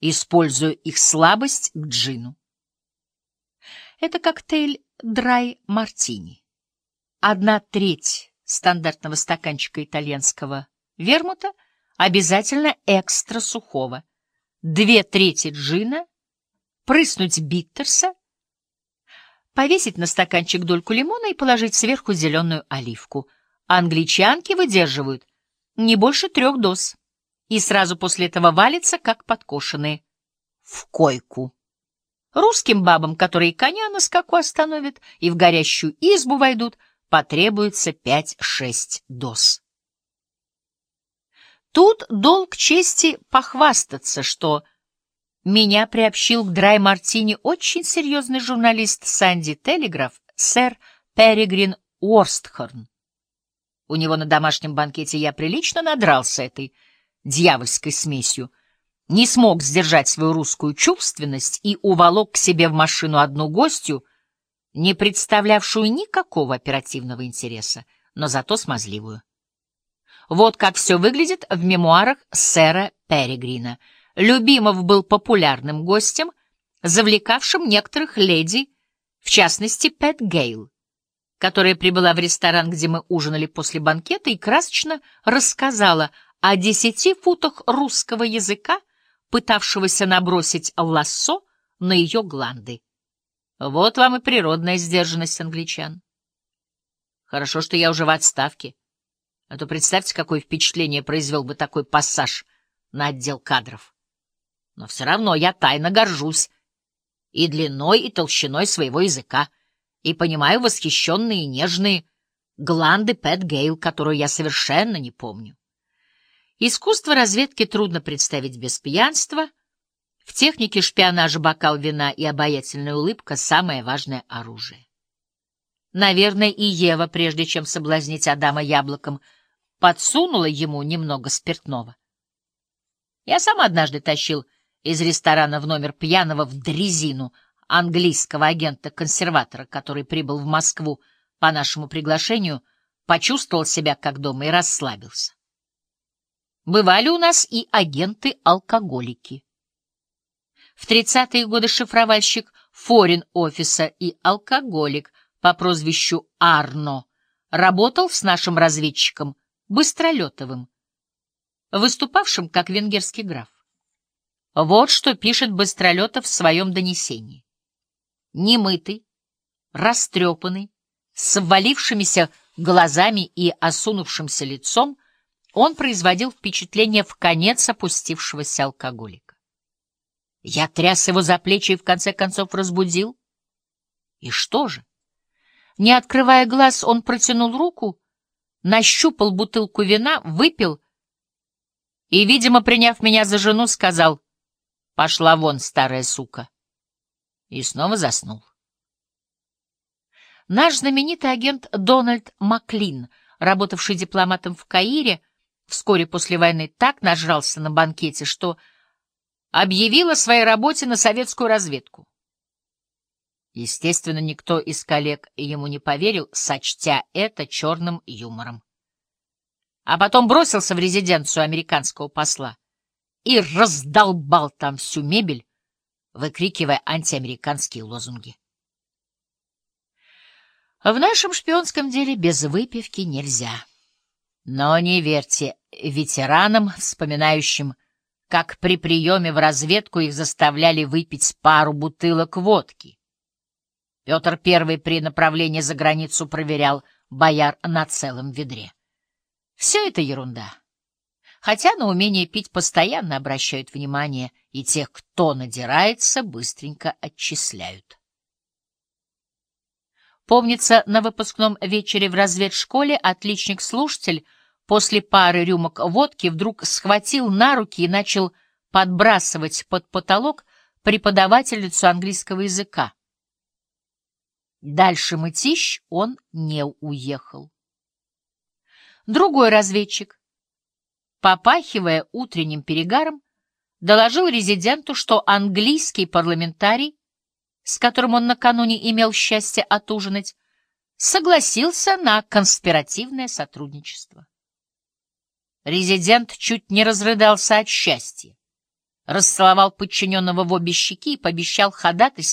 используя их слабость к джину. Это коктейль драй-мартини. Одна треть стандартного стаканчика итальянского вермута обязательно экстра сухого, две трети джина, прыснуть биттерса, повесить на стаканчик дольку лимона и положить сверху зеленую оливку. Англичанки выдерживают не больше трех доз и сразу после этого валятся, как подкошенные, в койку. Русским бабам, которые коня на скаку остановят и в горящую избу войдут, потребуется пять-шесть доз. Тут долг чести похвастаться, что меня приобщил к драй-мартини очень серьезный журналист Санди Телеграф, сэр Перегрин Уорстхорн. У него на домашнем банкете я прилично надрался этой дьявольской смесью, не смог сдержать свою русскую чувственность и уволок к себе в машину одну гостью, не представлявшую никакого оперативного интереса, но зато смазливую. Вот как все выглядит в мемуарах сэра Перегрина. Любимов был популярным гостем, завлекавшим некоторых леди, в частности, Пэт Гейл, которая прибыла в ресторан, где мы ужинали после банкета, и красочно рассказала о десяти футах русского языка, пытавшегося набросить лассо на ее гланды. Вот вам и природная сдержанность англичан. Хорошо, что я уже в отставке. А то представьте, какое впечатление произвел бы такой пассаж на отдел кадров. Но все равно я тайно горжусь и длиной, и толщиной своего языка, и понимаю восхищенные и нежные гланды Пэт Гейл, которую я совершенно не помню. Искусство разведки трудно представить без пьянства. В технике шпионажа бокал вина и обаятельная улыбка — самое важное оружие. Наверное, и Ева, прежде чем соблазнить Адама яблоком, подсунула ему немного спиртного. Я сам однажды тащил из ресторана в номер пьяного в дрезину английского агента-консерватора, который прибыл в Москву по нашему приглашению, почувствовал себя как дома и расслабился. Бывали у нас и агенты-алкоголики. В 30-е годы шифровальщик форин-офиса и алкоголик по прозвищу Арно работал с нашим разведчиком Быстролетовым, выступавшим как венгерский граф. Вот что пишет Быстролетов в своем донесении. Немытый, растрепанный, с ввалившимися глазами и осунувшимся лицом, он производил впечатление в конец опустившегося алкоголика. Я тряс его за плечи и в конце концов разбудил. И что же? Не открывая глаз, он протянул руку, нащупал бутылку вина, выпил и, видимо, приняв меня за жену, сказал «Пошла вон, старая сука!» и снова заснул. Наш знаменитый агент Дональд Маклин, работавший дипломатом в Каире, вскоре после войны так нажрался на банкете, что объявил о своей работе на советскую разведку. Естественно, никто из коллег ему не поверил, сочтя это черным юмором. А потом бросился в резиденцию американского посла и раздолбал там всю мебель, выкрикивая антиамериканские лозунги. В нашем шпионском деле без выпивки нельзя. Но не верьте ветеранам, вспоминающим, как при приеме в разведку их заставляли выпить пару бутылок водки. Петр I при направлении за границу проверял бояр на целом ведре. Все это ерунда. Хотя на умение пить постоянно обращают внимание, и тех, кто надирается, быстренько отчисляют. Помнится, на выпускном вечере в разведшколе отличник-слушатель после пары рюмок водки вдруг схватил на руки и начал подбрасывать под потолок преподавательницу английского языка. Дальше мытищ он не уехал. Другой разведчик, попахивая утренним перегаром, доложил резиденту, что английский парламентарий с которым он накануне имел счастье отужинать, согласился на конспиративное сотрудничество. Резидент чуть не разрыдался от счастья. расцеловал подчиненного в обе щеки и пообещал ходатайствовать